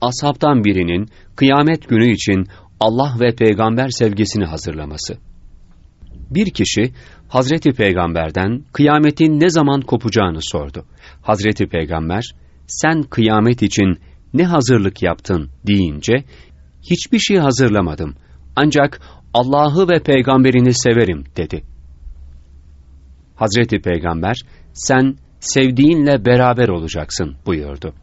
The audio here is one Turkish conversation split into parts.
ashabtan birinin kıyamet günü için Allah ve peygamber sevgisini hazırlaması. Bir kişi Hazreti Peygamber'den kıyametin ne zaman kopacağını sordu. Hazreti Peygamber, sen kıyamet için ne hazırlık yaptın deyince, hiçbir şey hazırlamadım. Ancak Allah'ı ve peygamberini severim dedi. Hazreti Peygamber, sen sevdiğinle beraber olacaksın buyurdu.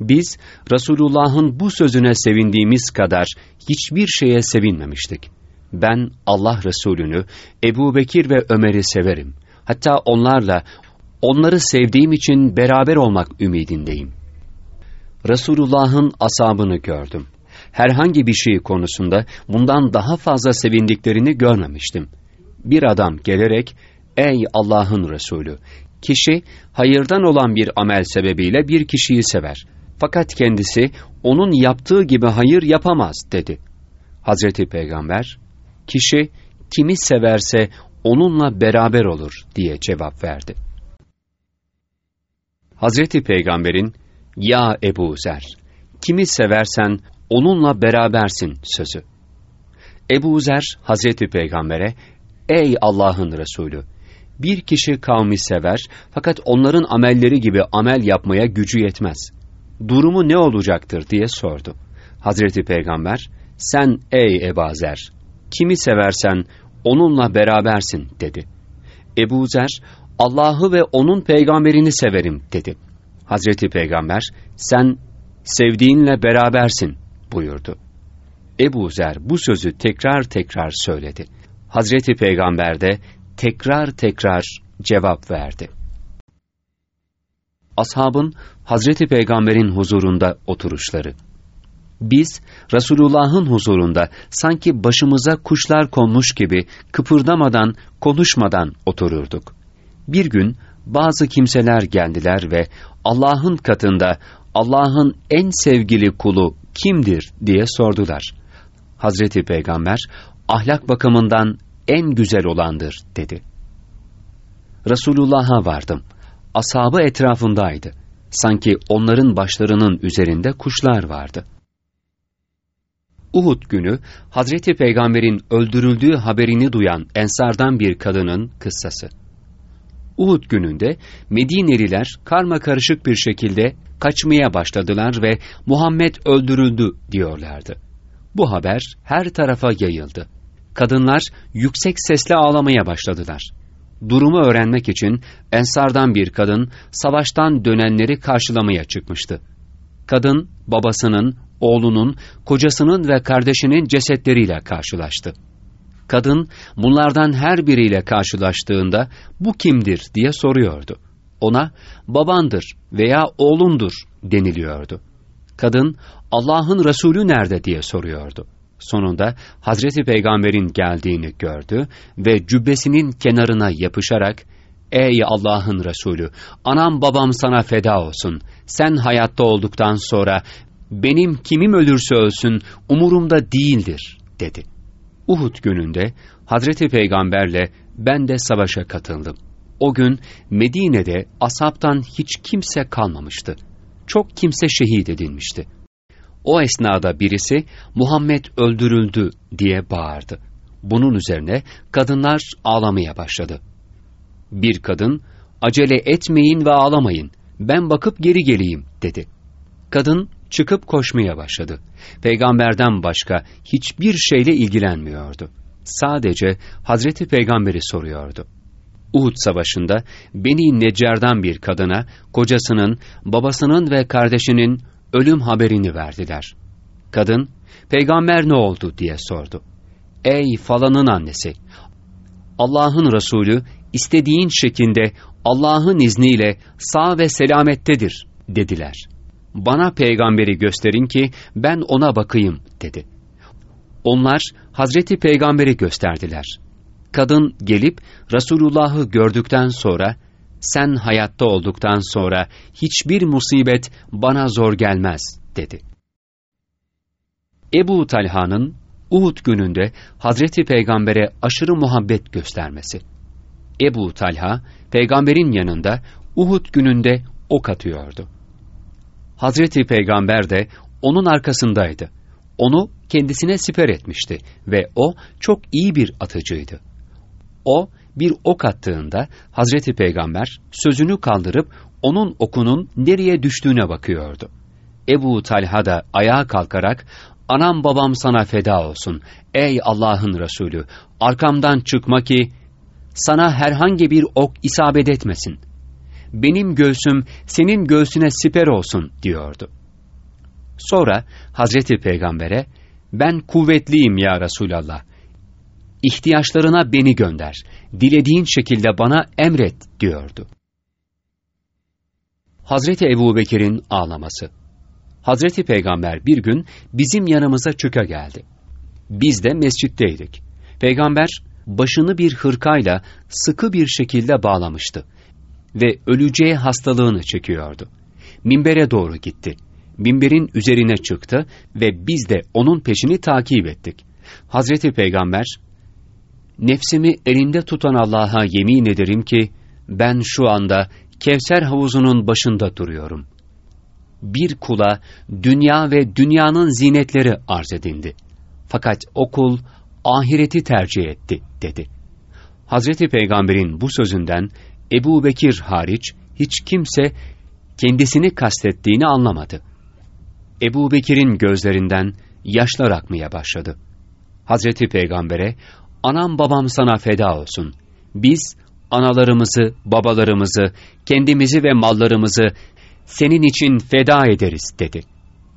Biz Resulullah'ın bu sözüne sevindiğimiz kadar hiçbir şeye sevinmemiştik. Ben Allah Resulü'nü, Ebu Bekir ve Ömer'i severim. Hatta onlarla, onları sevdiğim için beraber olmak ümidindeyim. Resulullah'ın asabını gördüm. Herhangi bir şey konusunda bundan daha fazla sevindiklerini görmemiştim. Bir adam gelerek, ''Ey Allah'ın Resulü, kişi hayırdan olan bir amel sebebiyle bir kişiyi sever. Fakat kendisi onun yaptığı gibi hayır yapamaz.'' dedi. Hazreti Peygamber, kişi kimi severse onunla beraber olur diye cevap verdi. Hazreti Peygamber'in, ya Ebu Zer, kimi seversen onunla berabersin sözü. Ebu Zer, Hazreti Peygamber'e, ey Allah'ın Resulü, bir kişi kavmi sever fakat onların amelleri gibi amel yapmaya gücü yetmez. Durumu ne olacaktır diye sordu. Hazreti Peygamber, sen ey Ebu Zer, kimi seversen onunla berabersin dedi. Ebu Zer, Allah'ı ve onun peygamberini severim dedi. Hazreti Peygamber, sen sevdiğinle berabersin buyurdu. Ebu Zer bu sözü tekrar tekrar söyledi. Hazreti Peygamber de tekrar tekrar cevap verdi. Ashabın Hazreti Peygamber'in huzurunda oturuşları. Biz Resulullah'ın huzurunda sanki başımıza kuşlar konmuş gibi kıpırdamadan, konuşmadan otururduk. Bir gün bazı kimseler geldiler ve Allah'ın katında Allah'ın en sevgili kulu kimdir diye sordular. Hazreti Peygamber ahlak bakımından en güzel olandır dedi. Resulullah'a vardım. Ashabı etrafındaydı. Sanki onların başlarının üzerinde kuşlar vardı. Uhud günü Hazreti Peygamber'in öldürüldüğü haberini duyan ensardan bir kadının kıssası. Uhud gününde Medineliler karma karışık bir şekilde kaçmaya başladılar ve Muhammed öldürüldü diyorlardı. Bu haber her tarafa yayıldı. Kadınlar yüksek sesle ağlamaya başladılar. Durumu öğrenmek için Ensardan bir kadın savaştan dönenleri karşılamaya çıkmıştı. Kadın babasının, oğlunun, kocasının ve kardeşinin cesetleriyle karşılaştı. Kadın bunlardan her biriyle karşılaştığında bu kimdir diye soruyordu. Ona babandır veya oğlundur deniliyordu. Kadın Allah'ın Resulü nerede diye soruyordu. Sonunda Hazreti Peygamber'in geldiğini gördü ve cübbesinin kenarına yapışarak Ey Allah'ın Resulü, anam babam sana feda olsun. Sen hayatta olduktan sonra benim kimim ölürse ölsün umurumda değildir dedi. Uhud gününde Hazreti Peygamberle ben de savaşa katıldım. O gün Medine'de asaptan hiç kimse kalmamıştı. Çok kimse şehit edilmişti. O esnada birisi Muhammed öldürüldü diye bağırdı. Bunun üzerine kadınlar ağlamaya başladı. Bir kadın, acele etmeyin ve ağlamayın, ben bakıp geri geleyim dedi. Kadın çıkıp koşmaya başladı. Peygamberden başka hiçbir şeyle ilgilenmiyordu. Sadece Hazreti Peygamber'i soruyordu. Uhud Savaşı'nda Beni Neccar'dan bir kadına, kocasının, babasının ve kardeşinin ölüm haberini verdiler. Kadın, peygamber ne oldu diye sordu. Ey falanın annesi! Allah'ın Resulü istediğin şekilde Allah'ın izniyle sağ ve selamettedir dediler. Bana peygamberi gösterin ki ben ona bakayım dedi. Onlar Hazreti Peygamberi gösterdiler. Kadın gelip Resulullah'ı gördükten sonra sen hayatta olduktan sonra hiçbir musibet bana zor gelmez dedi. Ebu Talha'nın Uhud gününde Hazreti Peygamber'e aşırı muhabbet göstermesi. Ebu Talha, peygamberin yanında Uhud gününde ok atıyordu. Hazreti Peygamber de onun arkasındaydı. Onu kendisine siper etmişti ve o çok iyi bir atıcıydı. O bir ok attığında Hazreti Peygamber sözünü kaldırıp onun okunun nereye düştüğüne bakıyordu. Ebu Talha da ayağa kalkarak anam babam sana feda olsun ey Allah'ın Resulü arkamdan çıkma ki sana herhangi bir ok isabet etmesin. Benim göğsüm senin göğsüne siper olsun diyordu. Sonra Hazreti Peygamber'e ben kuvvetliyim ya Resulallah. İhtiyaçlarına beni gönder. Dilediğin şekilde bana emret diyordu. Hazreti Ebu Bekir'in ağlaması Hazreti Peygamber bir gün bizim yanımıza çıka geldi. Biz de mescitteydik. Peygamber başını bir hırkayla sıkı bir şekilde bağlamıştı ve öleceği hastalığını çekiyordu. Minbere doğru gitti. Minberin üzerine çıktı ve biz de onun peşini takip ettik. Hazreti Peygamber, Nefsimi elinde tutan Allah'a yemin ederim ki, ben şu anda Kevser havuzunun başında duruyorum. Bir kula dünya ve dünyanın zinetleri arz edildi. Fakat o kul ahireti tercih etti, dedi. Hazreti Peygamber'in bu sözünden Ebu Bekir hariç hiç kimse kendisini kastettiğini anlamadı. Ebu Bekir'in gözlerinden yaşlar akmaya başladı. Hazreti Peygamber'e, anam babam sana feda olsun. Biz analarımızı, babalarımızı, kendimizi ve mallarımızı senin için feda ederiz dedi.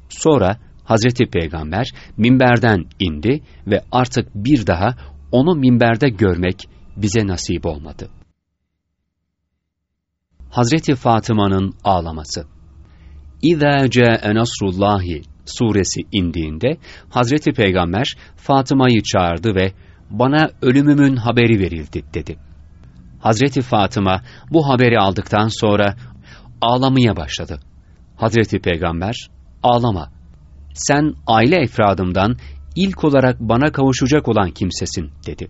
Sonra Hazreti Peygamber minberden indi ve artık bir daha onu minberde görmek bize nasip olmadı. Hazreti Fatıma'nın ağlaması İzâ câe nasrullâhi suresi indiğinde Hazreti Peygamber Fatıma'yı çağırdı ve bana ölümümün haberi verildi dedi. Hazreti Fatıma bu haberi aldıktan sonra ağlamaya başladı. Hazreti Peygamber ağlama sen aile efradımdan ilk olarak bana kavuşacak olan kimsesin dedi.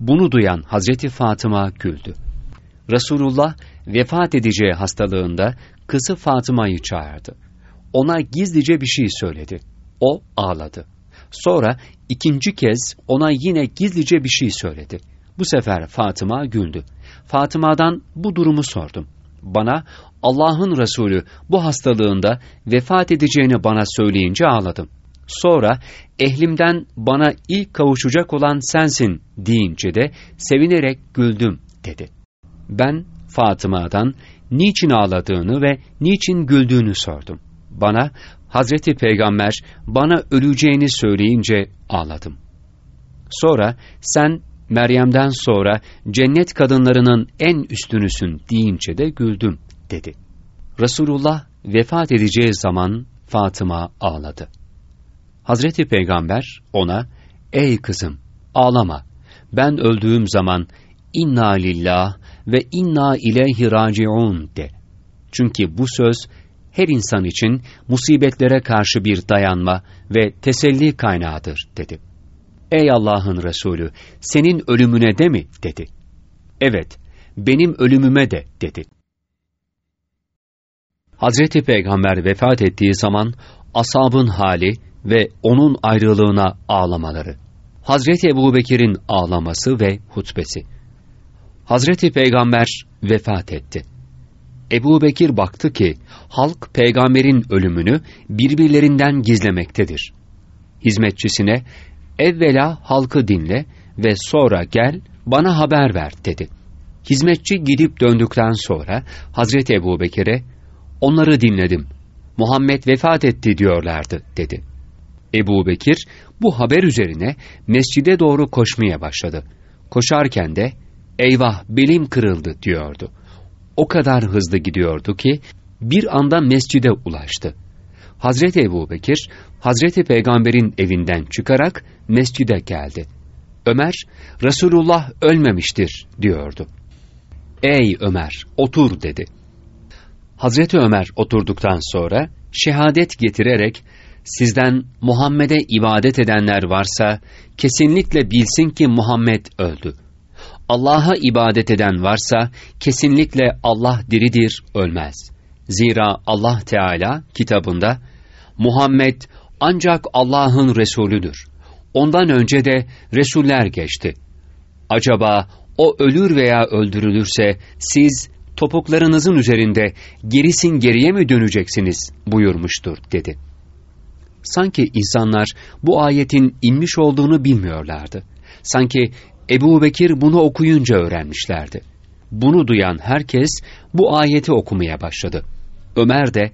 Bunu duyan Hazreti Fatıma güldü. Resulullah vefat edeceği hastalığında kızı Fatıma'yı çağırdı. Ona gizlice bir şey söyledi. O ağladı. Sonra ikinci kez ona yine gizlice bir şey söyledi. Bu sefer Fatıma güldü. Fatıma'dan bu durumu sordum. Bana Allah'ın Resulü bu hastalığında vefat edeceğini bana söyleyince ağladım. Sonra ehlimden bana ilk kavuşacak olan sensin deyince de sevinerek güldüm dedi. Ben Fatıma'dan niçin ağladığını ve niçin güldüğünü sordum. Bana Hazreti Peygamber bana öleceğini söyleyince ağladım. Sonra sen Meryem'den sonra cennet kadınlarının en üstünüsün deyince de güldüm dedi. Resulullah vefat edeceği zaman Fatıma ağladı. Hazreti Peygamber ona, ey kızım ağlama, ben öldüğüm zaman inna lillah ve inna ileyhi raciun de. Çünkü bu söz her insan için musibetlere karşı bir dayanma ve teselli kaynağıdır dedi. Ey Allah'ın Resulü, senin ölümüne de mi? dedi. Evet, benim ölümüme de dedi. Hazreti Peygamber vefat ettiği zaman asabın hali ve onun ayrılığına ağlamaları. Hazreti Ebubekir'in ağlaması ve hutbesi. Hazreti Peygamber vefat etti. Ebu Bekir baktı ki halk peygamberin ölümünü birbirlerinden gizlemektedir. Hizmetçisine evvela halkı dinle ve sonra gel bana haber ver dedi. Hizmetçi gidip döndükten sonra Hazreti Ebu Bekir'e onları dinledim. Muhammed vefat etti diyorlardı dedi. Ebu Bekir bu haber üzerine mescide doğru koşmaya başladı. Koşarken de eyvah belim kırıldı diyordu. O kadar hızlı gidiyordu ki bir anda mescide ulaştı. Hazreti Ebu Bekir, Hazreti Peygamber'in evinden çıkarak mescide geldi. Ömer, Resulullah ölmemiştir diyordu. Ey Ömer, otur dedi. Hazreti Ömer oturduktan sonra şehadet getirerek sizden Muhammed'e ibadet edenler varsa kesinlikle bilsin ki Muhammed öldü. Allah'a ibadet eden varsa kesinlikle Allah diridir, ölmez. Zira Allah Teala kitabında Muhammed ancak Allah'ın Resulüdür. Ondan önce de Resuller geçti. Acaba o ölür veya öldürülürse siz topuklarınızın üzerinde gerisin geriye mi döneceksiniz buyurmuştur dedi. Sanki insanlar bu ayetin inmiş olduğunu bilmiyorlardı. Sanki Ebu Bekir bunu okuyunca öğrenmişlerdi. Bunu duyan herkes bu ayeti okumaya başladı. Ömer de,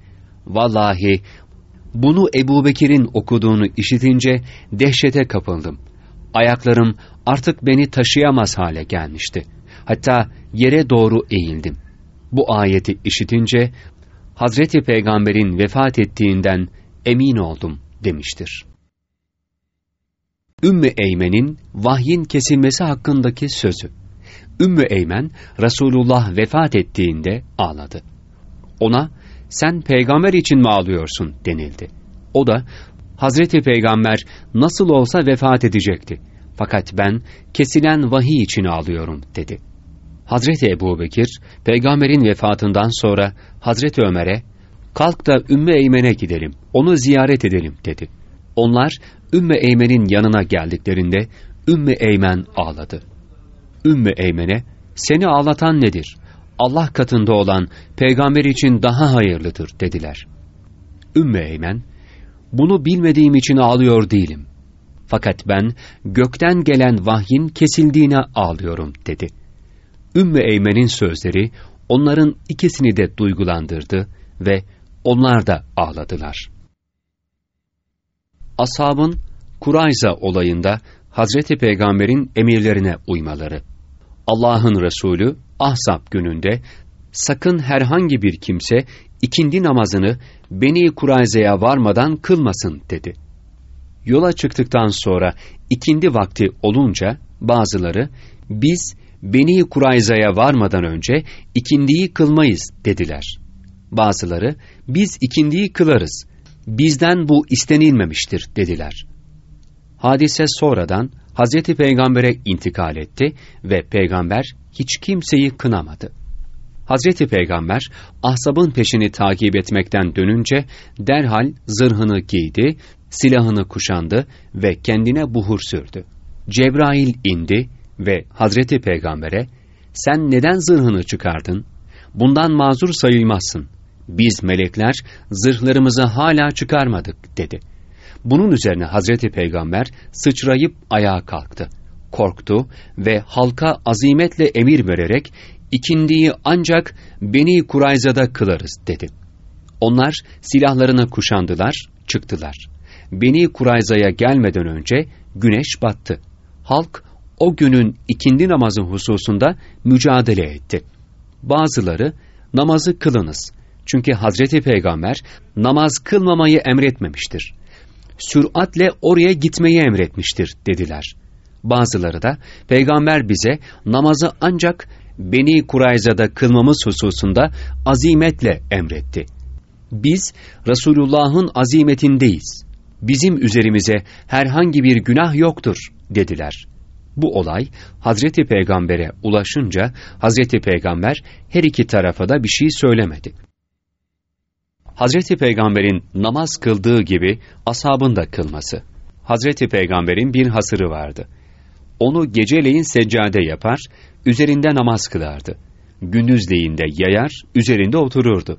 vallahi bunu Ebu Bekir'in okuduğunu işitince dehşete kapıldım. Ayaklarım artık beni taşıyamaz hale gelmişti. Hatta yere doğru eğildim. Bu ayeti işitince Hazreti Peygamber'in vefat ettiğinden emin oldum demiştir. Ümmü Eymen'in vahyin kesilmesi hakkındaki sözü. Ümmü Eymen, Resulullah vefat ettiğinde ağladı. Ona, sen peygamber için mi ağlıyorsun denildi. O da, Hazreti Peygamber nasıl olsa vefat edecekti. Fakat ben kesilen vahiy için ağlıyorum dedi. Hazreti Ebu Bekir, peygamberin vefatından sonra Hazreti Ömer'e, kalk da Ümmü Eymen'e gidelim, onu ziyaret edelim dedi. Onlar Ümmü Eymen'in yanına geldiklerinde Ümmü Eymen ağladı. Ümmü Eymen'e, seni ağlatan nedir? Allah katında olan peygamber için daha hayırlıdır dediler. Ümmü Eymen, bunu bilmediğim için ağlıyor değilim. Fakat ben gökten gelen vahyin kesildiğine ağlıyorum dedi. Ümmü Eymen'in sözleri onların ikisini de duygulandırdı ve onlar da ağladılar. Ashabın Kurayza olayında Hazreti Peygamber'in emirlerine uymaları. Allah'ın Resulü Ahzab gününde sakın herhangi bir kimse ikindi namazını Beni Kurayza'ya varmadan kılmasın dedi. Yola çıktıktan sonra ikindi vakti olunca bazıları biz Beni Kurayza'ya varmadan önce ikindiyi kılmayız dediler. Bazıları biz ikindiyi kılarız. Bizden bu istenilmemiştir dediler. Hadise sonradan Hazreti Peygamber'e intikal etti ve peygamber hiç kimseyi kınamadı. Hazreti Peygamber ahsabın peşini takip etmekten dönünce derhal zırhını giydi, silahını kuşandı ve kendine buhur sürdü. Cebrail indi ve Hazreti Peygamber'e sen neden zırhını çıkardın? Bundan mazur sayılmazsın. Biz melekler zırhlarımızı hala çıkarmadık dedi. Bunun üzerine Hazreti Peygamber sıçrayıp ayağa kalktı. Korktu ve halka azimetle emir vererek ikindiyi ancak Beni Kurayza'da kılarız dedi. Onlar silahlarını kuşandılar, çıktılar. Beni Kurayza'ya gelmeden önce güneş battı. Halk o günün ikindi namazı hususunda mücadele etti. Bazıları namazı kılınız. Çünkü Hazreti Peygamber namaz kılmamayı emretmemiştir. Süratle oraya gitmeyi emretmiştir dediler. Bazıları da peygamber bize namazı ancak Beni Kurayza'da kılmamız hususunda azimetle emretti. Biz Resulullah'ın azimetindeyiz. Bizim üzerimize herhangi bir günah yoktur dediler. Bu olay Hazreti Peygamber'e ulaşınca Hazreti Peygamber her iki tarafa da bir şey söylemedi. Hazreti Peygamber'in namaz kıldığı gibi ashabın da kılması. Hazreti Peygamber'in bir hasırı vardı. Onu geceleyin seccade yapar, üzerinde namaz kılardı. Gündüzleyin de yayar, üzerinde otururdu.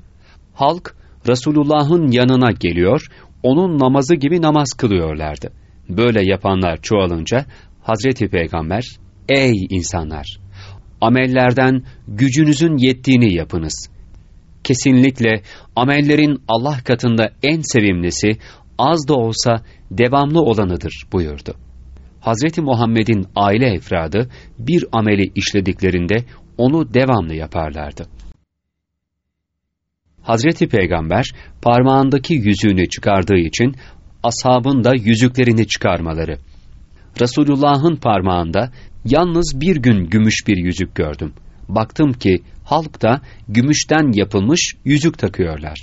Halk Resulullah'ın yanına geliyor, onun namazı gibi namaz kılıyorlardı. Böyle yapanlar çoğalınca Hazreti Peygamber, ''Ey insanlar! Amellerden gücünüzün yettiğini yapınız. Kesinlikle amellerin Allah katında en sevimlisi, az da olsa devamlı olanıdır.'' buyurdu. Hazreti Muhammed'in aile efradı bir ameli işlediklerinde onu devamlı yaparlardı. Hazreti Peygamber parmağındaki yüzüğünü çıkardığı için ashabın da yüzüklerini çıkarmaları, Resulullah'ın parmağında yalnız bir gün gümüş bir yüzük gördüm. Baktım ki halk da gümüşten yapılmış yüzük takıyorlar.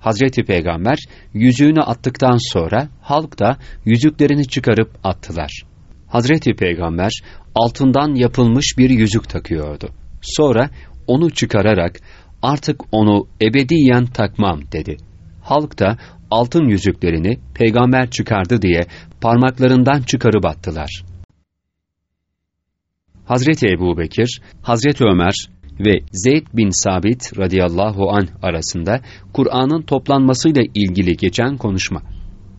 Hazreti Peygamber yüzüğünü attıktan sonra halk da yüzüklerini çıkarıp attılar. Hazreti Peygamber altından yapılmış bir yüzük takıyordu. Sonra onu çıkararak artık onu ebediyen takmam dedi. Halk da altın yüzüklerini peygamber çıkardı diye parmaklarından çıkarıp attılar. Hazreti Ebu Bekir, Hazreti Ömer ve Zeyd bin Sabit radıyallahu an arasında Kur'an'ın toplanmasıyla ilgili geçen konuşma.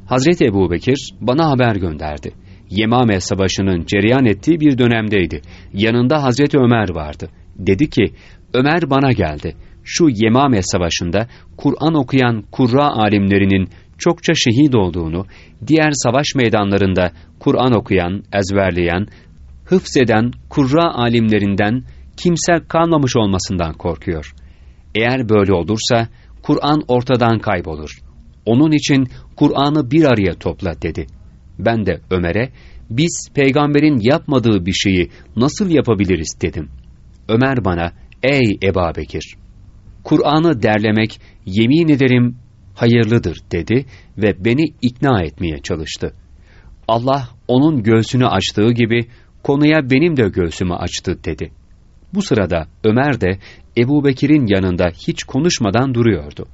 Hazreti Ebu Bekir bana haber gönderdi. Yemame Savaşı'nın cereyan ettiği bir dönemdeydi. Yanında Hazreti Ömer vardı. Dedi ki, Ömer bana geldi. Şu Yemame Savaşı'nda Kur'an okuyan Kurra alimlerinin çokça şehit olduğunu, diğer savaş meydanlarında Kur'an okuyan, ezberleyen, hıfzeden Kurra alimlerinden kimse kalmamış olmasından korkuyor. Eğer böyle olursa Kur'an ortadan kaybolur. Onun için Kur'an'ı bir araya topla dedi. Ben de Ömer'e biz peygamberin yapmadığı bir şeyi nasıl yapabiliriz dedim. Ömer bana ey Eba Bekir Kur'an'ı derlemek yemin ederim hayırlıdır dedi ve beni ikna etmeye çalıştı. Allah onun göğsünü açtığı gibi konuya benim de göğsümü açtı dedi. Bu sırada Ömer de Ebu Bekir'in yanında hiç konuşmadan duruyordu.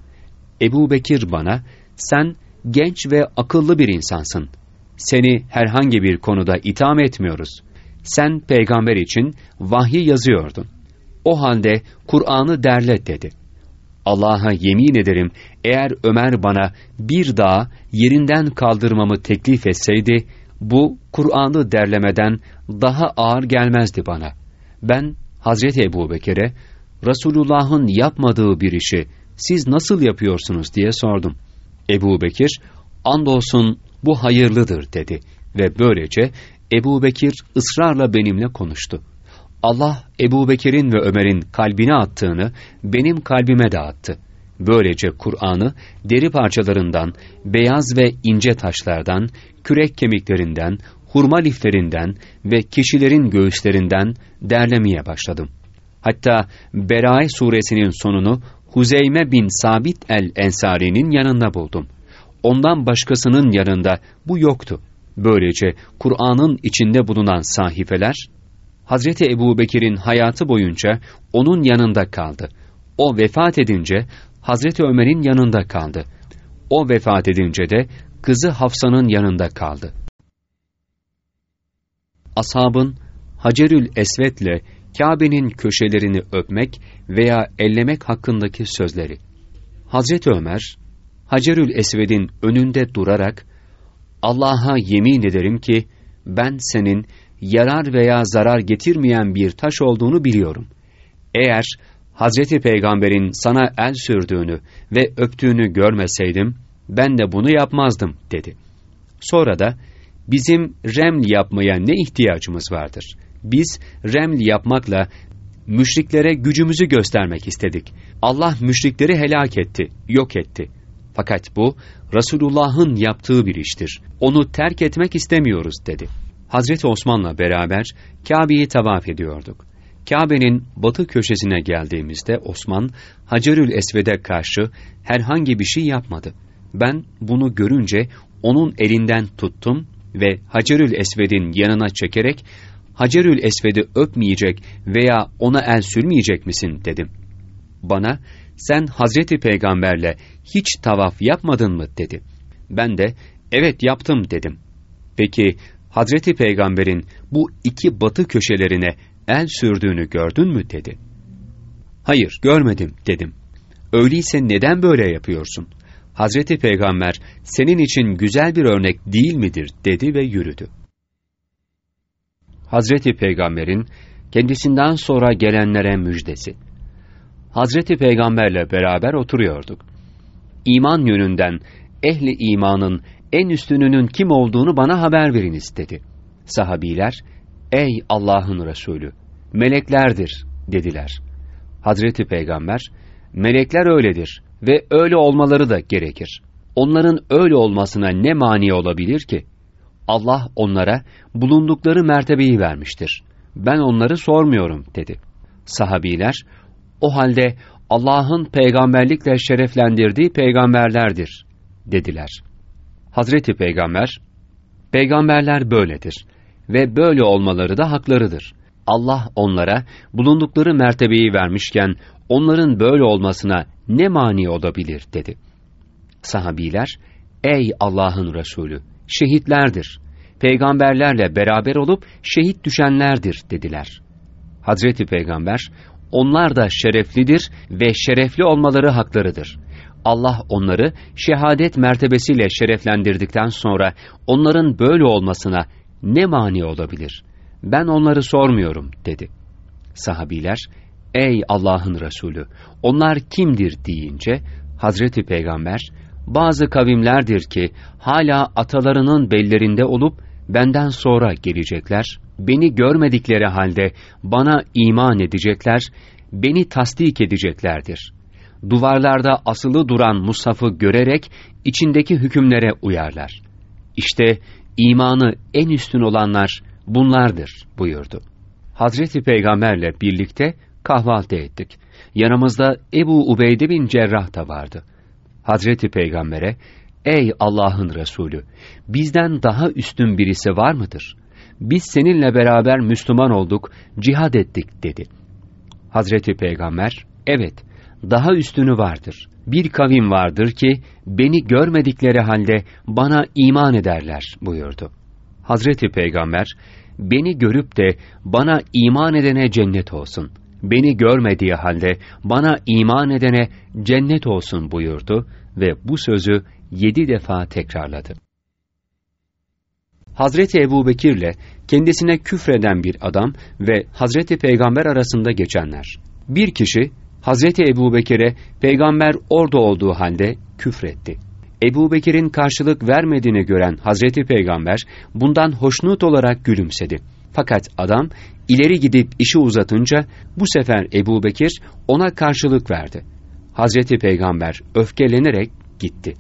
Ebu Bekir bana, sen genç ve akıllı bir insansın. Seni herhangi bir konuda itham etmiyoruz. Sen peygamber için vahyi yazıyordun. O halde Kur'an'ı derle dedi. Allah'a yemin ederim eğer Ömer bana bir daha yerinden kaldırmamı teklif etseydi, bu Kur'an'ı derlemeden daha ağır gelmezdi bana. Ben Hazreti Ebu Bekir'e, Resulullah'ın yapmadığı bir işi siz nasıl yapıyorsunuz diye sordum. Ebu Bekir, andolsun bu hayırlıdır dedi ve böylece Ebu Bekir ısrarla benimle konuştu. Allah Ebu Bekir'in ve Ömer'in kalbine attığını benim kalbime de attı. Böylece Kur'an'ı deri parçalarından, beyaz ve ince taşlardan, kürek kemiklerinden, hurma liflerinden ve kişilerin göğüslerinden derlemeye başladım. Hatta Berae suresinin sonunu Huzeyme bin Sabit el-Ensari'nin yanında buldum. Ondan başkasının yanında bu yoktu. Böylece Kur'an'ın içinde bulunan sahifeler, Hazreti Ebu Bekir'in hayatı boyunca onun yanında kaldı. O vefat edince Hazreti Ömer'in yanında kaldı. O vefat edince de kızı Hafsa'nın yanında kaldı. Ashabın Hacerül Esved'le Kabe'nin köşelerini öpmek veya ellemek hakkındaki sözleri. Hazreti Ömer, Hacerül Esved'in önünde durarak, Allah'a yemin ederim ki, ben senin yarar veya zarar getirmeyen bir taş olduğunu biliyorum. Eğer Hazreti Peygamber'in sana el sürdüğünü ve öptüğünü görmeseydim, ben de bunu yapmazdım, dedi. Sonra da, bizim reml yapmaya ne ihtiyacımız vardır? Biz reml yapmakla müşriklere gücümüzü göstermek istedik. Allah müşrikleri helak etti, yok etti. Fakat bu, Resulullah'ın yaptığı bir iştir. Onu terk etmek istemiyoruz, dedi. Hazreti Osman'la beraber Kabe'yi tavaf ediyorduk. Kabe'nin batı köşesine geldiğimizde Osman, Hacerül Esved'e karşı herhangi bir şey yapmadı. Ben bunu görünce onun elinden tuttum ve Hacerül Esved'in yanına çekerek, Hacerül Esved'i öpmeyecek veya ona el sürmeyecek misin dedim. Bana, sen Hazreti Peygamberle hiç tavaf yapmadın mı dedi. Ben de, evet yaptım dedim. Peki Hazreti Peygamber'in bu iki batı köşelerine el sürdüğünü gördün mü dedi. Hayır görmedim dedim. Öyleyse neden böyle yapıyorsun? Hazreti Peygamber senin için güzel bir örnek değil midir dedi ve yürüdü. Hazreti Peygamber'in kendisinden sonra gelenlere müjdesi. Hazreti Peygamberle beraber oturuyorduk. İman yönünden ehli imanın en üstününün kim olduğunu bana haber verin istedi. Sahabiler, ey Allah'ın Resulü, meleklerdir dediler. Hazreti Peygamber, melekler öyledir ve öyle olmaları da gerekir. Onların öyle olmasına ne mani olabilir ki? Allah onlara bulundukları mertebeyi vermiştir. Ben onları sormuyorum dedi. Sahabiler, o halde Allah'ın peygamberlikle şereflendirdiği peygamberlerdir dediler.'' Hazreti Peygamber, Peygamberler böyledir ve böyle olmaları da haklarıdır. Allah onlara bulundukları mertebeyi vermişken onların böyle olmasına ne mani olabilir dedi. Sahabiler, Ey Allah'ın Resulü! Şehitlerdir. Peygamberlerle beraber olup şehit düşenlerdir dediler. Hazreti Peygamber, onlar da şereflidir ve şerefli olmaları haklarıdır. Allah onları şehadet mertebesiyle şereflendirdikten sonra onların böyle olmasına ne mani olabilir? Ben onları sormuyorum dedi. Sahabiler, ey Allah'ın Resulü, onlar kimdir deyince, Hazreti Peygamber, bazı kavimlerdir ki hala atalarının bellerinde olup benden sonra gelecekler, beni görmedikleri halde bana iman edecekler, beni tasdik edeceklerdir. Duvarlarda asılı duran Musaf'ı görerek içindeki hükümlere uyarlar. İşte imanı en üstün olanlar bunlardır buyurdu. Hazreti Peygamberle birlikte kahvaltı ettik. Yanımızda Ebu Ubeyde bin Cerrah da vardı. Hazreti Peygamber'e, Ey Allah'ın Resulü! Bizden daha üstün birisi var mıdır? Biz seninle beraber Müslüman olduk, cihad ettik dedi. Hazreti Peygamber, evet, daha üstünü vardır. Bir kavim vardır ki, beni görmedikleri halde bana iman ederler buyurdu. Hazreti Peygamber, beni görüp de bana iman edene cennet olsun. Beni görmediği halde bana iman edene cennet olsun buyurdu ve bu sözü yedi defa tekrarladı. Hazreti Ebu Bekir'le kendisine küfreden bir adam ve Hazreti Peygamber arasında geçenler. Bir kişi Hazreti Ebu Bekir'e peygamber orada olduğu halde küfretti. Ebu Bekir'in karşılık vermediğini gören Hazreti Peygamber bundan hoşnut olarak gülümsedi. Fakat adam ileri gidip işi uzatınca bu sefer Ebu Bekir ona karşılık verdi. Hazreti Peygamber öfkelenerek gitti.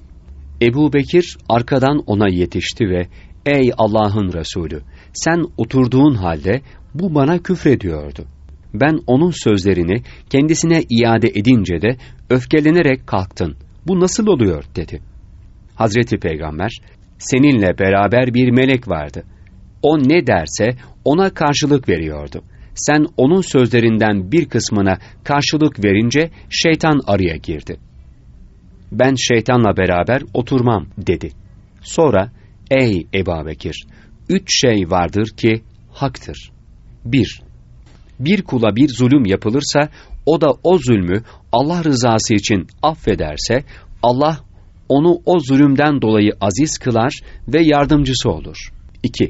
Ebu Bekir arkadan ona yetişti ve ''Ey Allah'ın Resulü, sen oturduğun halde bu bana küfrediyordu. Ben onun sözlerini kendisine iade edince de öfkelenerek kalktın. Bu nasıl oluyor?'' dedi. Hazreti Peygamber, ''Seninle beraber bir melek vardı. O ne derse ona karşılık veriyordu. Sen onun sözlerinden bir kısmına karşılık verince şeytan araya girdi. Ben şeytanla beraber oturmam dedi. Sonra ey Ebu Bekir, üç şey vardır ki haktır. Bir, bir kula bir zulüm yapılırsa o da o zulmü Allah rızası için affederse Allah onu o zulümden dolayı aziz kılar ve yardımcısı olur. 2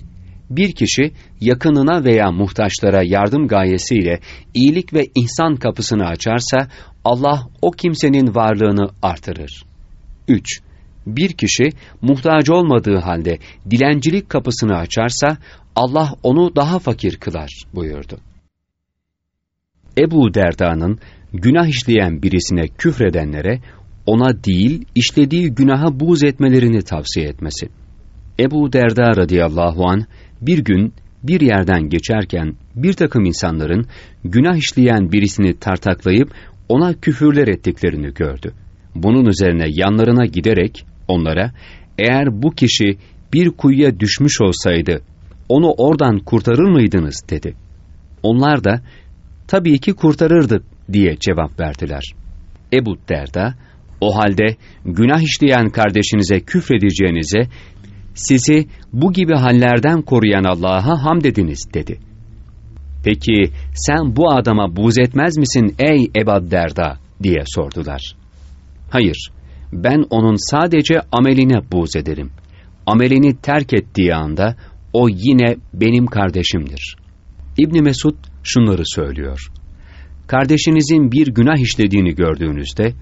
bir kişi yakınına veya muhtaçlara yardım gayesiyle iyilik ve ihsan kapısını açarsa Allah o kimsenin varlığını artırır. 3. Bir kişi muhtaç olmadığı halde dilencilik kapısını açarsa Allah onu daha fakir kılar buyurdu. Ebu Derda'nın günah işleyen birisine küfredenlere ona değil işlediği günaha buğz etmelerini tavsiye etmesi. Ebu Derda radıyallahu an bir gün bir yerden geçerken bir takım insanların günah işleyen birisini tartaklayıp ona küfürler ettiklerini gördü. Bunun üzerine yanlarına giderek onlara eğer bu kişi bir kuyuya düşmüş olsaydı onu oradan kurtarır mıydınız dedi. Onlar da tabii ki kurtarırdık diye cevap verdiler. Ebu Derda o halde günah işleyen kardeşinize küfredeceğinize sizi bu gibi hallerden koruyan Allah'a hamd ediniz dedi. Peki sen bu adama buz etmez misin ey Ebad Derda diye sordular. Hayır, ben onun sadece ameline buz ederim. Amelini terk ettiği anda o yine benim kardeşimdir. İbni Mesud şunları söylüyor. Kardeşinizin bir günah işlediğini gördüğünüzde,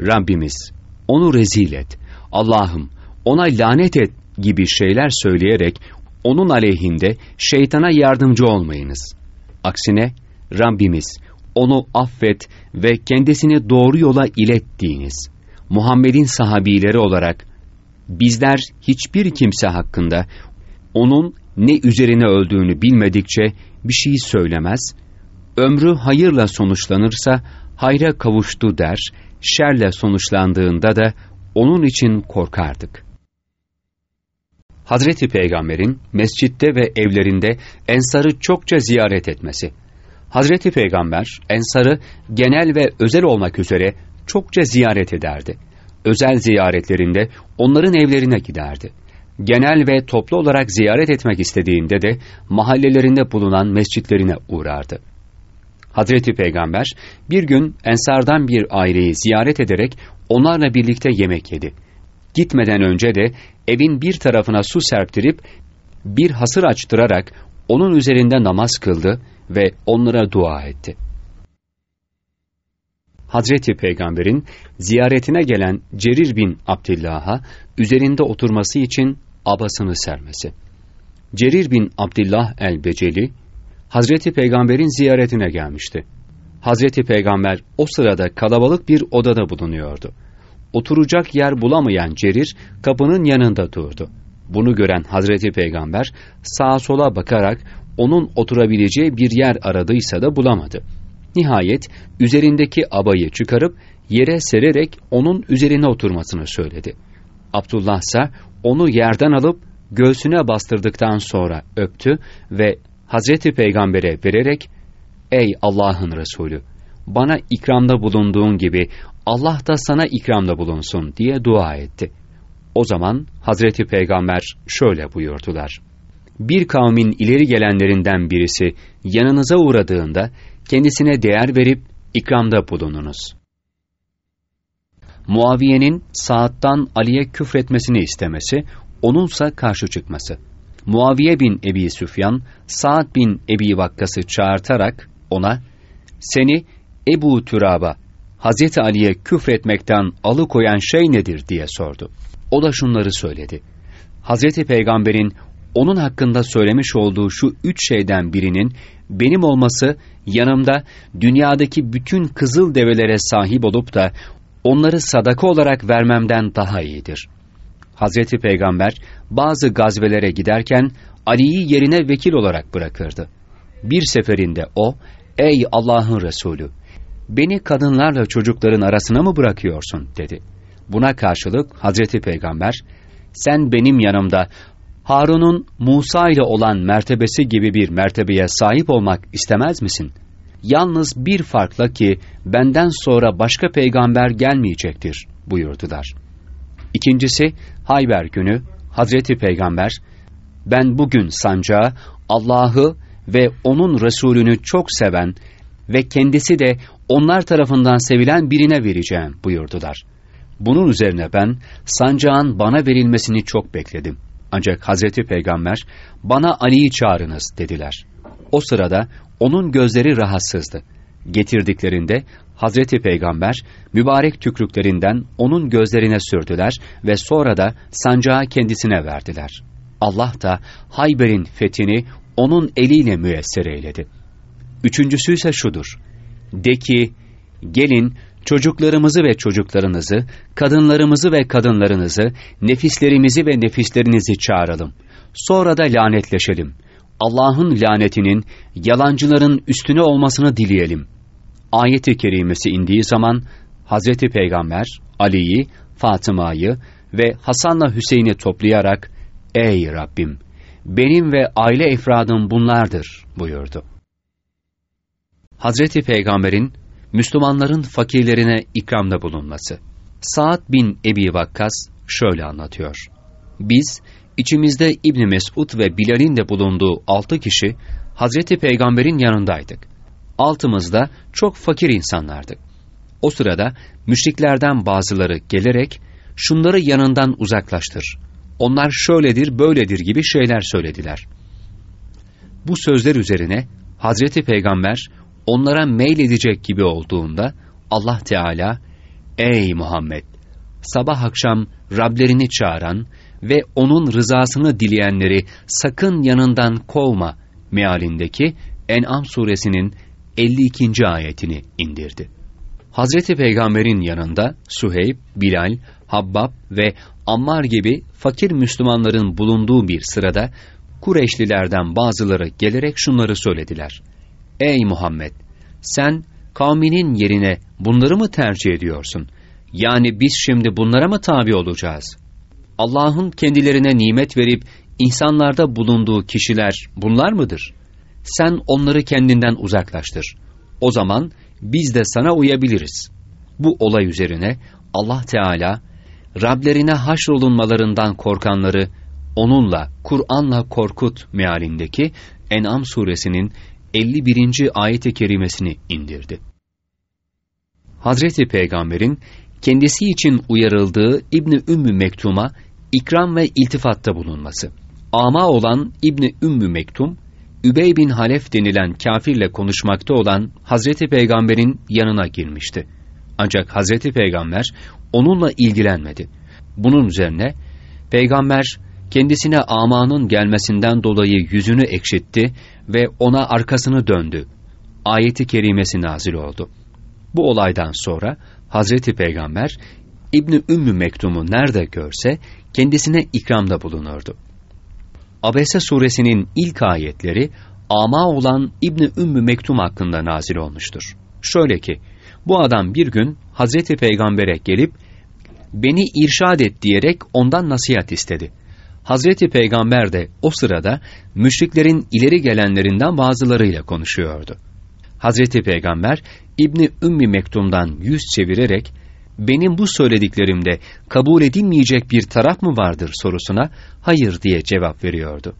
Rabbimiz onu rezil et, Allah'ım ona lanet et gibi şeyler söyleyerek onun aleyhinde şeytana yardımcı olmayınız. Aksine Rabbimiz onu affet ve kendisini doğru yola ilettiğiniz Muhammed'in sahabileri olarak bizler hiçbir kimse hakkında onun ne üzerine öldüğünü bilmedikçe bir şey söylemez, ömrü hayırla sonuçlanırsa hayra kavuştu der, şerle sonuçlandığında da onun için korkardık.'' Hazreti Peygamber'in mescitte ve evlerinde ensarı çokça ziyaret etmesi. Hazreti Peygamber ensarı genel ve özel olmak üzere çokça ziyaret ederdi. özel ziyaretlerinde onların evlerine giderdi. Genel ve toplu olarak ziyaret etmek istediğinde de mahallelerinde bulunan mescitlerine uğrardı. Hazreti Peygamber bir gün Ensardan bir aileyi ziyaret ederek onlarla birlikte yemek yedi. Gitmeden önce de evin bir tarafına su serptirip bir hasır açtırarak onun üzerinde namaz kıldı ve onlara dua etti. Hazreti Peygamber'in ziyaretine gelen Cerir bin Abdillah'a üzerinde oturması için abasını sermesi. Cerir bin Abdillah el-Beceli, Hazreti Peygamber'in ziyaretine gelmişti. Hazreti Peygamber o sırada kalabalık bir odada bulunuyordu. Oturacak yer bulamayan Cerir kapının yanında durdu. Bunu gören Hazreti Peygamber sağa sola bakarak onun oturabileceği bir yer aradıysa da bulamadı. Nihayet üzerindeki abayı çıkarıp yere sererek onun üzerine oturmasını söyledi. Abdullah ise onu yerden alıp göğsüne bastırdıktan sonra öptü ve Hazreti Peygamber'e vererek Ey Allah'ın Resulü! Bana ikramda bulunduğun gibi Allah da sana ikramda bulunsun diye dua etti. O zaman Hazreti Peygamber şöyle buyurdular. Bir kavmin ileri gelenlerinden birisi yanınıza uğradığında kendisine değer verip ikramda bulununuz. Muaviye'nin Saad'dan Ali'ye küfretmesini istemesi, onunsa karşı çıkması. Muaviye bin Ebi Süfyan, Sa'd bin Ebi Vakkas'ı çağırtarak ona, seni Ebu Türab'a, Hazreti Ali'ye küfretmekten alıkoyan şey nedir diye sordu. O da şunları söyledi. Hazreti Peygamber'in onun hakkında söylemiş olduğu şu üç şeyden birinin benim olması yanımda dünyadaki bütün kızıl develere sahip olup da onları sadaka olarak vermemden daha iyidir. Hazreti Peygamber bazı gazvelere giderken Ali'yi yerine vekil olarak bırakırdı. Bir seferinde o, ''Ey Allah'ın Resulü, beni kadınlarla çocukların arasına mı bırakıyorsun?'' dedi. Buna karşılık Hazreti Peygamber, ''Sen benim yanımda Harun'un Musa ile olan mertebesi gibi bir mertebeye sahip olmak istemez misin? Yalnız bir farkla ki benden sonra başka peygamber gelmeyecektir buyurdular. İkincisi Hayber günü Hazreti Peygamber ben bugün sancağı Allah'ı ve onun Resulünü çok seven ve kendisi de onlar tarafından sevilen birine vereceğim buyurdular. Bunun üzerine ben sancağın bana verilmesini çok bekledim. Ancak Hazreti Peygamber bana Ali'yi çağırınız dediler. O sırada onun gözleri rahatsızdı. Getirdiklerinde Hazreti Peygamber mübarek tükrüklerinden onun gözlerine sürdüler ve sonra da sancağı kendisine verdiler. Allah da Hayber'in fethini onun eliyle müesser eyledi. Üçüncüsü ise şudur. De ki, gelin çocuklarımızı ve çocuklarınızı, kadınlarımızı ve kadınlarınızı, nefislerimizi ve nefislerinizi çağıralım. Sonra da lanetleşelim. Allah'ın lanetinin yalancıların üstüne olmasını dileyelim. Ayet-i kerimesi indiği zaman Hazreti Peygamber Ali'yi, Fatıma'yı ve Hasan'la Hüseyin'i toplayarak Ey Rabbim! Benim ve aile efradım bunlardır buyurdu. Hazreti Peygamber'in Müslümanların fakirlerine ikramda bulunması. Sa'd bin Ebi Vakkas şöyle anlatıyor. Biz, içimizde İbni Mesud ve Bilal'in de bulunduğu altı kişi, Hazreti Peygamber'in yanındaydık. Altımızda çok fakir insanlardık. O sırada müşriklerden bazıları gelerek, şunları yanından uzaklaştır. Onlar şöyledir, böyledir gibi şeyler söylediler. Bu sözler üzerine Hazreti Peygamber onlara meyledecek gibi olduğunda Allah Teala Ey Muhammed! Sabah akşam Rablerini çağıran ve onun rızasını dileyenleri sakın yanından kovma mealindeki En'am suresinin 52. ayetini indirdi. Hazreti Peygamber'in yanında Suheyb, Bilal, Habbab ve Ammar gibi fakir Müslümanların bulunduğu bir sırada Kureyşlilerden bazıları gelerek şunları söylediler. Ey Muhammed! Sen kavminin yerine bunları mı tercih ediyorsun? Yani biz şimdi bunlara mı tabi olacağız? Allah'ın kendilerine nimet verip insanlarda bulunduğu kişiler bunlar mıdır? Sen onları kendinden uzaklaştır. O zaman biz de sana uyabiliriz. Bu olay üzerine Allah Teala Rablerine haşrolunmalarından korkanları onunla, Kur'an'la korkut mealindeki En'am suresinin 51. ayet-i kerimesini indirdi. Hazreti Peygamber'in kendisi için uyarıldığı İbni Ümmü Mektum'a ikram ve iltifatta bulunması. Ama olan İbni Ümmü Mektum, Übey bin Halef denilen kafirle konuşmakta olan Hazreti Peygamber'in yanına girmişti. Ancak Hazreti Peygamber onunla ilgilenmedi. Bunun üzerine Peygamber kendisine amanın gelmesinden dolayı yüzünü ekşitti ve ona arkasını döndü. Ayeti kerimesi nazil oldu. Bu olaydan sonra Hazreti Peygamber İbni Ümmü Mektum'u nerede görse kendisine ikramda bulunurdu. Abese suresinin ilk ayetleri ama olan İbni Ümmü Mektum hakkında nazil olmuştur. Şöyle ki, bu adam bir gün Hazreti Peygamber'e gelip, beni irşad et diyerek ondan nasihat istedi. Hazreti Peygamber de o sırada müşriklerin ileri gelenlerinden bazılarıyla konuşuyordu. Hazreti Peygamber İbni Ümmi Mektum'dan yüz çevirerek benim bu söylediklerimde kabul edilmeyecek bir taraf mı vardır sorusuna hayır diye cevap veriyordu.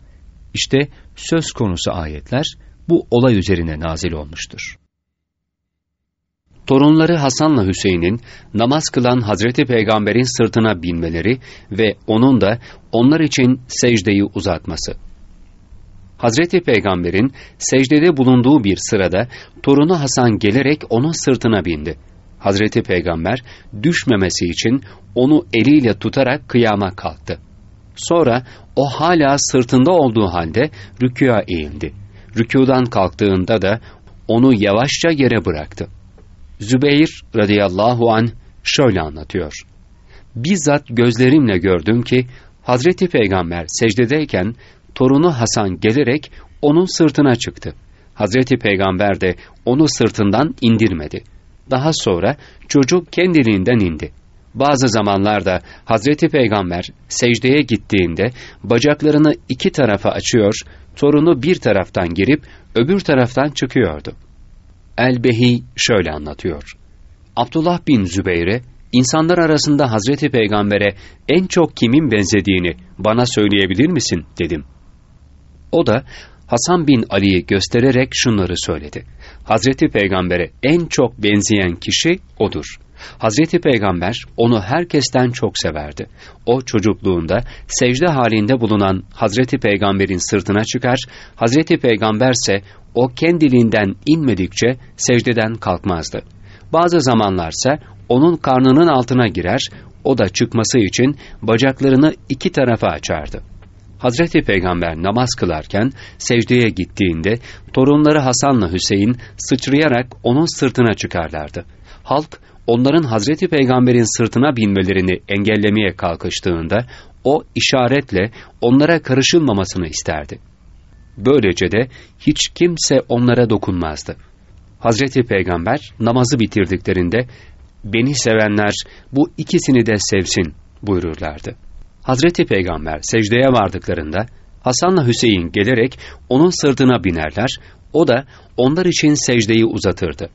İşte söz konusu ayetler bu olay üzerine nazil olmuştur. Torunları Hasan'la Hüseyin'in namaz kılan Hazreti Peygamber'in sırtına binmeleri ve onun da onlar için secdeyi uzatması. Hazreti Peygamber'in secdede bulunduğu bir sırada torunu Hasan gelerek onun sırtına bindi. Hazreti Peygamber düşmemesi için onu eliyle tutarak kıyama kalktı. Sonra o hala sırtında olduğu halde rükûa eğildi. Rükûdan kalktığında da onu yavaşça yere bıraktı. Zübeyir radıyallahu an şöyle anlatıyor. Bizzat gözlerimle gördüm ki Hazreti Peygamber secdedeyken torunu Hasan gelerek onun sırtına çıktı. Hazreti Peygamber de onu sırtından indirmedi. Daha sonra çocuk kendiliğinden indi. Bazı zamanlarda Hazreti Peygamber secdeye gittiğinde bacaklarını iki tarafa açıyor, torunu bir taraftan girip öbür taraftan çıkıyordu. El-Behi şöyle anlatıyor. Abdullah bin Zübeyre, insanlar arasında Hazreti Peygamber'e en çok kimin benzediğini bana söyleyebilir misin dedim. O da Hasan bin Ali'yi göstererek şunları söyledi. Hazreti Peygamber'e en çok benzeyen kişi odur. Hazreti Peygamber onu herkesten çok severdi. O çocukluğunda secde halinde bulunan Hazreti Peygamber'in sırtına çıkar, Hazreti Peygamberse o kendiliğinden inmedikçe secdeden kalkmazdı. Bazı zamanlarsa onun karnının altına girer, o da çıkması için bacaklarını iki tarafa açardı. Hazreti Peygamber namaz kılarken secdeye gittiğinde torunları Hasan'la Hüseyin sıçrayarak onun sırtına çıkarlardı. Halk onların Hazreti Peygamber'in sırtına binmelerini engellemeye kalkıştığında o işaretle onlara karışılmamasını isterdi. Böylece de hiç kimse onlara dokunmazdı. Hazreti Peygamber namazı bitirdiklerinde beni sevenler bu ikisini de sevsin buyururlardı. Hazreti Peygamber secdeye vardıklarında Hasan'la Hüseyin gelerek onun sırtına binerler, o da onlar için secdeyi uzatırdı.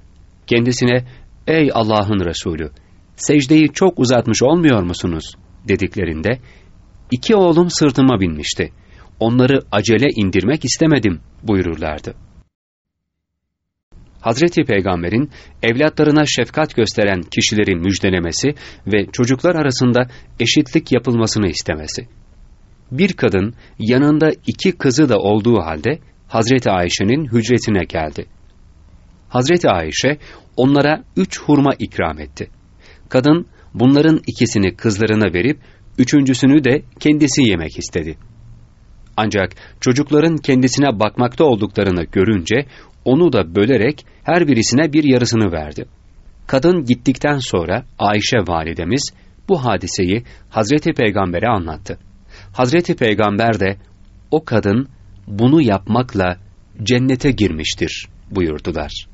Kendisine, ''Ey Allah'ın Resulü, secdeyi çok uzatmış olmuyor musunuz?'' dediklerinde, iki oğlum sırtıma binmişti. Onları acele indirmek istemedim buyururlardı. Hazreti Peygamber'in evlatlarına şefkat gösteren kişilerin müjdelemesi ve çocuklar arasında eşitlik yapılmasını istemesi. Bir kadın yanında iki kızı da olduğu halde Hazreti Ayşe'nin hücretine geldi. Hazreti Ayşe onlara üç hurma ikram etti. Kadın bunların ikisini kızlarına verip üçüncüsünü de kendisi yemek istedi. Ancak çocukların kendisine bakmakta olduklarını görünce onu da bölerek her birisine bir yarısını verdi. Kadın gittikten sonra Ayşe validemiz bu hadiseyi Hazreti Peygamber'e anlattı. Hazreti Peygamber de o kadın bunu yapmakla cennete girmiştir buyurdular.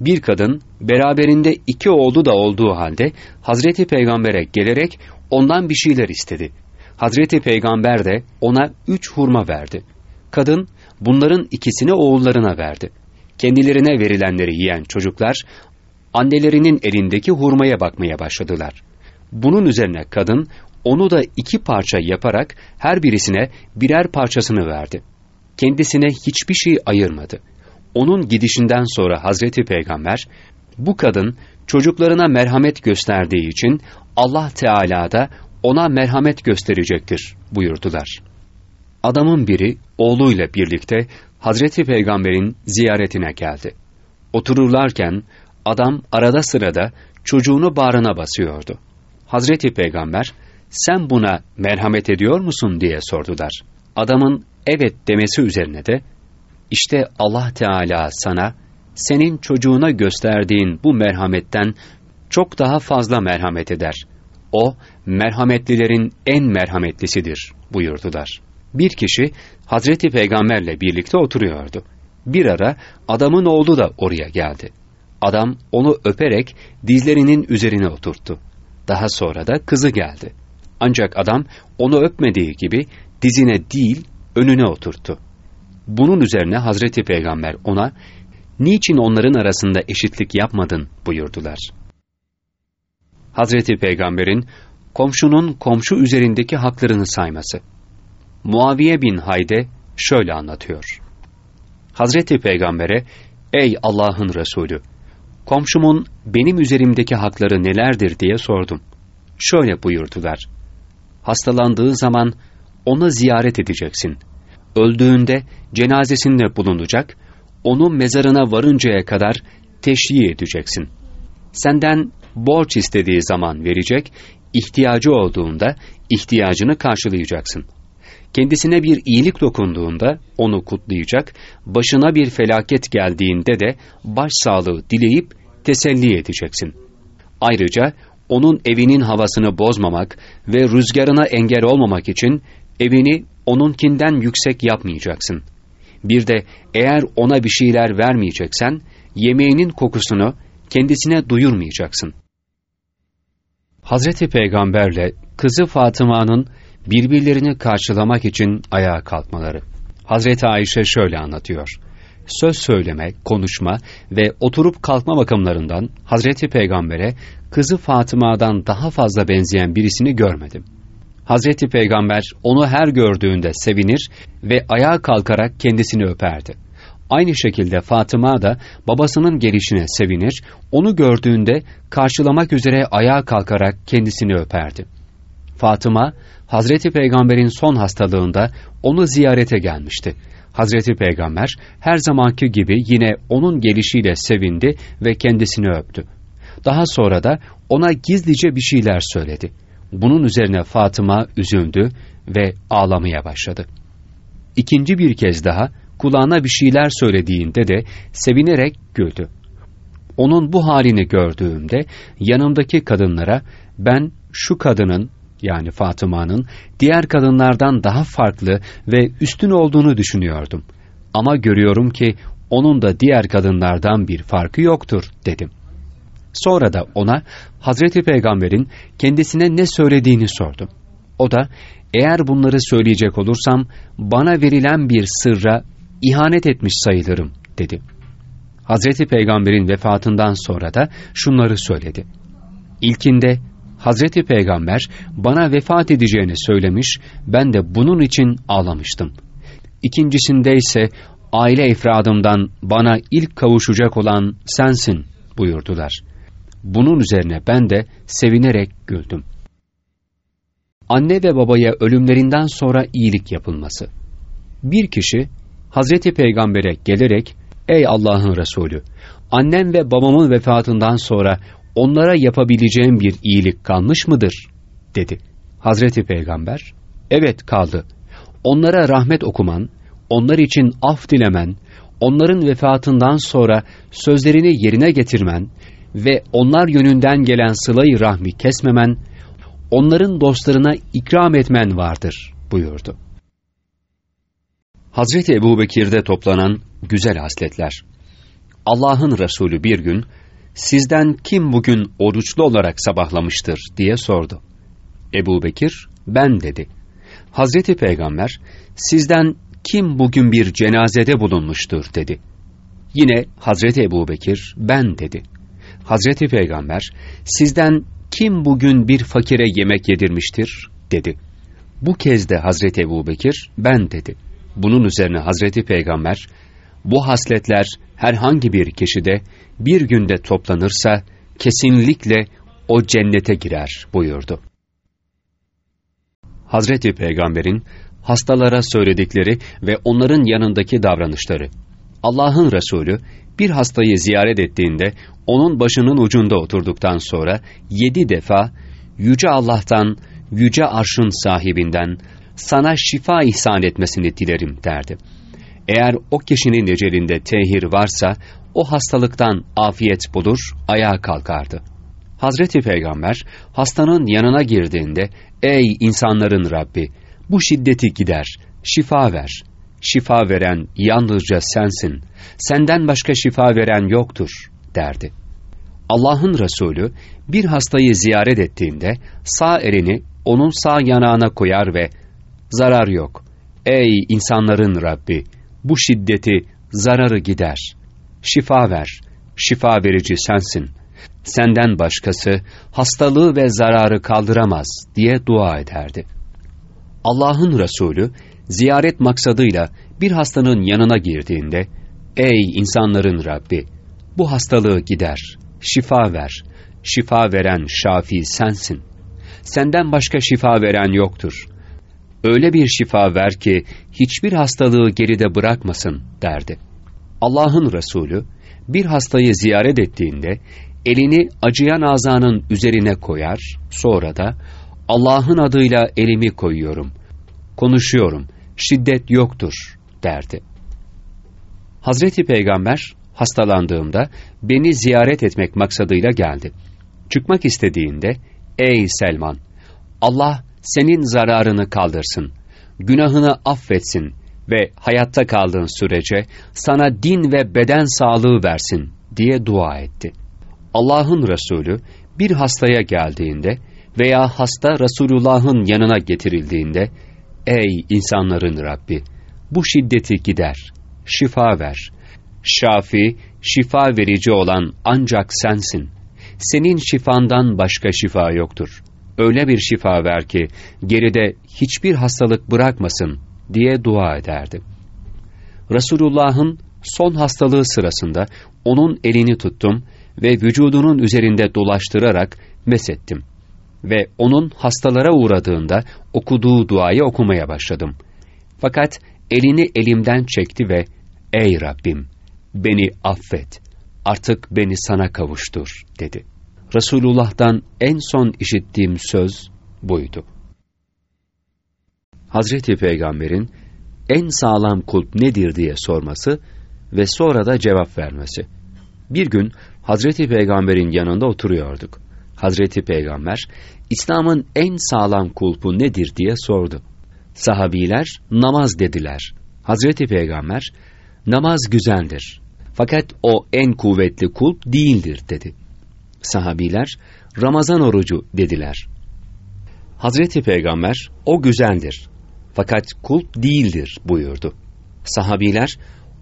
Bir kadın beraberinde iki oğlu da olduğu halde Hazreti Peygamber'e gelerek ondan bir şeyler istedi. Hazreti Peygamber de ona üç hurma verdi. Kadın bunların ikisini oğullarına verdi. Kendilerine verilenleri yiyen çocuklar, annelerinin elindeki hurmaya bakmaya başladılar. Bunun üzerine kadın onu da iki parça yaparak her birisine birer parçasını verdi. Kendisine hiçbir şey ayırmadı. Onun gidişinden sonra Hazreti Peygamber, bu kadın çocuklarına merhamet gösterdiği için Allah Teala da ona merhamet gösterecektir buyurdular. Adamın biri oğluyla birlikte Hazreti Peygamber'in ziyaretine geldi. Otururlarken adam arada sırada çocuğunu bağrına basıyordu. Hazreti Peygamber, sen buna merhamet ediyor musun diye sordular. Adamın evet demesi üzerine de, işte Allah Teala sana, senin çocuğuna gösterdiğin bu merhametten çok daha fazla merhamet eder. O, merhametlilerin en merhametlisidir buyurdular. Bir kişi Hazreti Peygamberle birlikte oturuyordu. Bir ara adamın oğlu da oraya geldi. Adam onu öperek dizlerinin üzerine oturttu. Daha sonra da kızı geldi. Ancak adam onu öpmediği gibi dizine değil önüne oturttu. Bunun üzerine Hazreti Peygamber ona, niçin onların arasında eşitlik yapmadın buyurdular. Hazreti Peygamber'in komşunun komşu üzerindeki haklarını sayması. Muaviye bin Hayde şöyle anlatıyor. Hazreti Peygamber'e, ey Allah'ın Resulü, komşumun benim üzerimdeki hakları nelerdir diye sordum. Şöyle buyurdular. Hastalandığı zaman onu ziyaret edeceksin. Öldüğünde cenazesinde bulunacak, onu mezarına varıncaya kadar teşhiye edeceksin. Senden borç istediği zaman verecek, ihtiyacı olduğunda ihtiyacını karşılayacaksın. Kendisine bir iyilik dokunduğunda onu kutlayacak, başına bir felaket geldiğinde de başsağlığı dileyip teselli edeceksin. Ayrıca onun evinin havasını bozmamak ve rüzgarına engel olmamak için evini onunkinden yüksek yapmayacaksın. Bir de eğer ona bir şeyler vermeyeceksen, yemeğinin kokusunu kendisine duyurmayacaksın. Hazreti Peygamberle kızı Fatıma'nın birbirlerini karşılamak için ayağa kalkmaları. Hazreti Ayşe şöyle anlatıyor. Söz söyleme, konuşma ve oturup kalkma bakımlarından Hazreti Peygamber'e kızı Fatıma'dan daha fazla benzeyen birisini görmedim. Hazreti Peygamber onu her gördüğünde sevinir ve ayağa kalkarak kendisini öperdi. Aynı şekilde Fatıma da babasının gelişine sevinir, onu gördüğünde karşılamak üzere ayağa kalkarak kendisini öperdi. Fatıma, Hazreti Peygamber'in son hastalığında onu ziyarete gelmişti. Hazreti Peygamber her zamanki gibi yine onun gelişiyle sevindi ve kendisini öptü. Daha sonra da ona gizlice bir şeyler söyledi. Bunun üzerine Fatıma üzüldü ve ağlamaya başladı. İkinci bir kez daha kulağına bir şeyler söylediğinde de sevinerek güldü. Onun bu halini gördüğümde yanımdaki kadınlara ben şu kadının yani Fatıma'nın diğer kadınlardan daha farklı ve üstün olduğunu düşünüyordum. Ama görüyorum ki onun da diğer kadınlardan bir farkı yoktur dedim. Sonra da ona Hazreti Peygamber'in kendisine ne söylediğini sordum. O da eğer bunları söyleyecek olursam bana verilen bir sırra ihanet etmiş sayılırım dedi. Hazreti Peygamber'in vefatından sonra da şunları söyledi. İlkinde Hazreti Peygamber bana vefat edeceğini söylemiş, ben de bunun için ağlamıştım. İkincisinde ise aile efradımdan bana ilk kavuşacak olan sensin buyurdular. Bunun üzerine ben de sevinerek güldüm. Anne ve babaya ölümlerinden sonra iyilik yapılması. Bir kişi Hazreti Peygamber'e gelerek, Ey Allah'ın Resulü! Annem ve babamın vefatından sonra onlara yapabileceğim bir iyilik kalmış mıdır? dedi. Hazreti Peygamber, evet kaldı. Onlara rahmet okuman, onlar için af dilemen, onların vefatından sonra sözlerini yerine getirmen ve onlar yönünden gelen sılayı rahmi kesmemen, onların dostlarına ikram etmen vardır buyurdu. Hazreti Ebu Bekir'de toplanan güzel hasletler. Allah'ın Resulü bir gün, sizden kim bugün oruçlu olarak sabahlamıştır diye sordu. Ebu Bekir, ben dedi. Hazreti Peygamber, sizden kim bugün bir cenazede bulunmuştur dedi. Yine Hazreti Ebu Bekir, ben dedi. Hazreti Peygamber, sizden kim bugün bir fakire yemek yedirmiştir dedi. Bu kez de Hazreti Ebu Bekir ben dedi. Bunun üzerine Hazreti Peygamber bu hasletler herhangi bir kişide bir günde toplanırsa kesinlikle o cennete girer buyurdu. Hazreti Peygamber'in hastalara söyledikleri ve onların yanındaki davranışları. Allah'ın Resulü bir hastayı ziyaret ettiğinde onun başının ucunda oturduktan sonra yedi defa Yüce Allah'tan, Yüce Arş'ın sahibinden sana şifa ihsan etmesini dilerim derdi. Eğer o kişinin ecelinde tehir varsa o hastalıktan afiyet bulur, ayağa kalkardı. Hazreti Peygamber hastanın yanına girdiğinde ''Ey insanların Rabbi, bu şiddeti gider, şifa ver. Şifa veren yalnızca sensin. Senden başka şifa veren yoktur.'' derdi. Allah'ın Resulü bir hastayı ziyaret ettiğinde sağ elini onun sağ yanağına koyar ve ''Zarar yok. Ey insanların Rabbi, bu şiddeti, zararı gider. Şifa ver. Şifa verici sensin. Senden başkası hastalığı ve zararı kaldıramaz diye dua ederdi. Allah'ın Resulü ziyaret maksadıyla bir hastanın yanına girdiğinde Ey insanların Rabbi! Bu hastalığı gider, şifa ver. Şifa veren şafi sensin. Senden başka şifa veren yoktur. Öyle bir şifa ver ki hiçbir hastalığı geride bırakmasın derdi. Allah'ın Resulü bir hastayı ziyaret ettiğinde elini acıyan azanın üzerine koyar, sonra da Allah'ın adıyla elimi koyuyorum, konuşuyorum, şiddet yoktur derdi. Hazreti Peygamber hastalandığımda beni ziyaret etmek maksadıyla geldi. Çıkmak istediğinde, ey Selman, Allah senin zararını kaldırsın, günahını affetsin ve hayatta kaldığın sürece sana din ve beden sağlığı versin diye dua etti. Allah'ın Resulü bir hastaya geldiğinde veya hasta Resulullah'ın yanına getirildiğinde, Ey insanların Rabbi! Bu şiddeti gider, şifa ver. Şafi, şifa verici olan ancak sensin. Senin şifandan başka şifa yoktur. Öyle bir şifa ver ki geride hiçbir hastalık bırakmasın diye dua ederdi. Resulullah'ın son hastalığı sırasında onun elini tuttum ve vücudunun üzerinde dolaştırarak mesettim. Ve onun hastalara uğradığında okuduğu duayı okumaya başladım. Fakat elini elimden çekti ve ''Ey Rabbim, beni affet, artık beni sana kavuştur.'' dedi. Resulullah'tan en son işittiğim söz buydu. Hazreti Peygamber'in en sağlam kulp nedir diye sorması ve sonra da cevap vermesi. Bir gün Hazreti Peygamber'in yanında oturuyorduk. Hazreti Peygamber, İslam'ın en sağlam kulpu nedir diye sordu. Sahabiler, namaz dediler. Hazreti Peygamber, namaz güzeldir. Fakat o en kuvvetli kulp değildir dedi. Sahabiler, Ramazan orucu dediler. Hazreti Peygamber, o güzeldir. Fakat kulp değildir buyurdu. Sahabiler,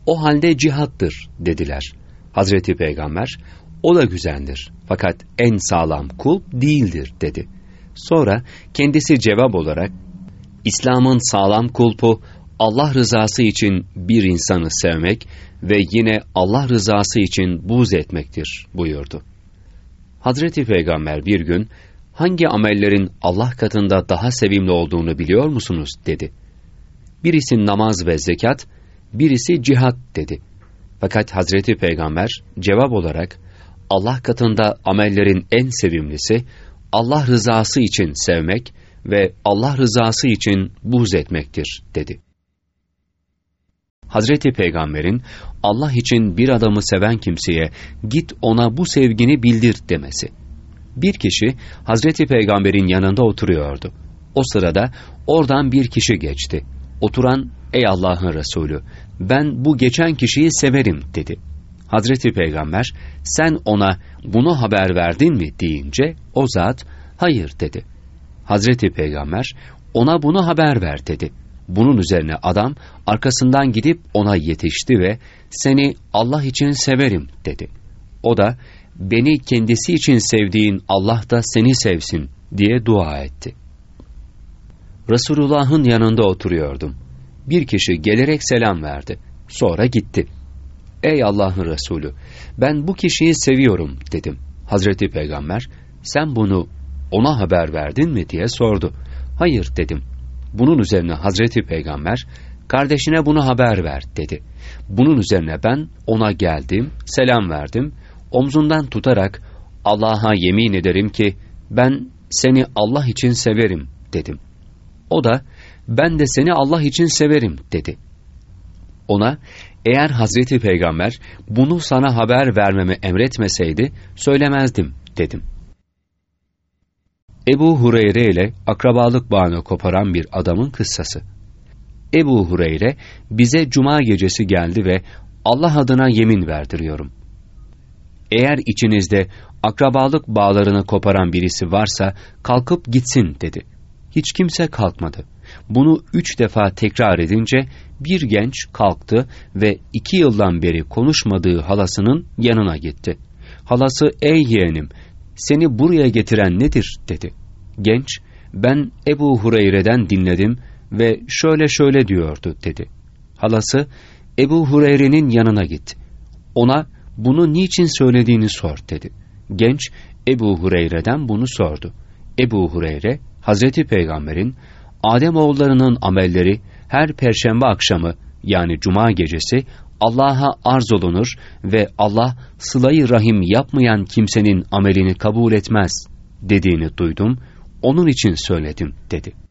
o halde cihattır dediler. Hazreti Peygamber, o da güzeldir. Fakat en sağlam kulp değildir dedi. Sonra kendisi cevap olarak, İslam'ın sağlam kulpu, Allah rızası için bir insanı sevmek ve yine Allah rızası için buz etmektir buyurdu. Hazreti Peygamber bir gün, hangi amellerin Allah katında daha sevimli olduğunu biliyor musunuz dedi. Birisi namaz ve zekat, birisi cihat dedi. Fakat Hazreti Peygamber cevap olarak Allah katında amellerin en sevimlisi Allah rızası için sevmek ve Allah rızası için buz etmektir dedi. Hazreti Peygamber'in Allah için bir adamı seven kimseye git ona bu sevgini bildir demesi. Bir kişi Hazreti Peygamber'in yanında oturuyordu. O sırada oradan bir kişi geçti. Oturan, ey Allah'ın Resulü, ben bu geçen kişiyi severim dedi. Hazreti Peygamber, sen ona bunu haber verdin mi deyince, o zat, hayır dedi. Hazreti Peygamber, ona bunu haber ver dedi. Bunun üzerine adam arkasından gidip ona yetişti ve seni Allah için severim dedi. O da beni kendisi için sevdiğin Allah da seni sevsin diye dua etti. Resulullah'ın yanında oturuyordum. Bir kişi gelerek selam verdi. Sonra gitti. Ey Allah'ın Resulü, ben bu kişiyi seviyorum dedim. Hazreti Peygamber, sen bunu ona haber verdin mi diye sordu. Hayır dedim. Bunun üzerine Hazreti Peygamber, kardeşine bunu haber ver dedi. Bunun üzerine ben ona geldim, selam verdim, omzundan tutarak Allah'a yemin ederim ki ben seni Allah için severim dedim. O da ben de seni Allah için severim dedi. Ona eğer Hazreti Peygamber bunu sana haber vermemi emretmeseydi söylemezdim dedim. Ebu Hureyre ile akrabalık bağını koparan bir adamın kıssası. Ebu Hureyre bize cuma gecesi geldi ve Allah adına yemin verdiriyorum. Eğer içinizde akrabalık bağlarını koparan birisi varsa kalkıp gitsin dedi. Hiç kimse kalkmadı. Bunu üç defa tekrar edince bir genç kalktı ve iki yıldan beri konuşmadığı halasının yanına gitti. Halası ey yeğenim seni buraya getiren nedir dedi. Genç ben Ebu Hureyre'den dinledim ve şöyle şöyle diyordu dedi. Halası Ebu Hureyre'nin yanına git. Ona bunu niçin söylediğini sor dedi. Genç Ebu Hureyre'den bunu sordu. Ebu Hureyre Hazreti Peygamber'in Adem oğullarının amelleri her perşembe akşamı yani cuma gecesi Allah'a arz olunur ve Allah sılayı rahim yapmayan kimsenin amelini kabul etmez dediğini duydum, onun için söyledim dedi.''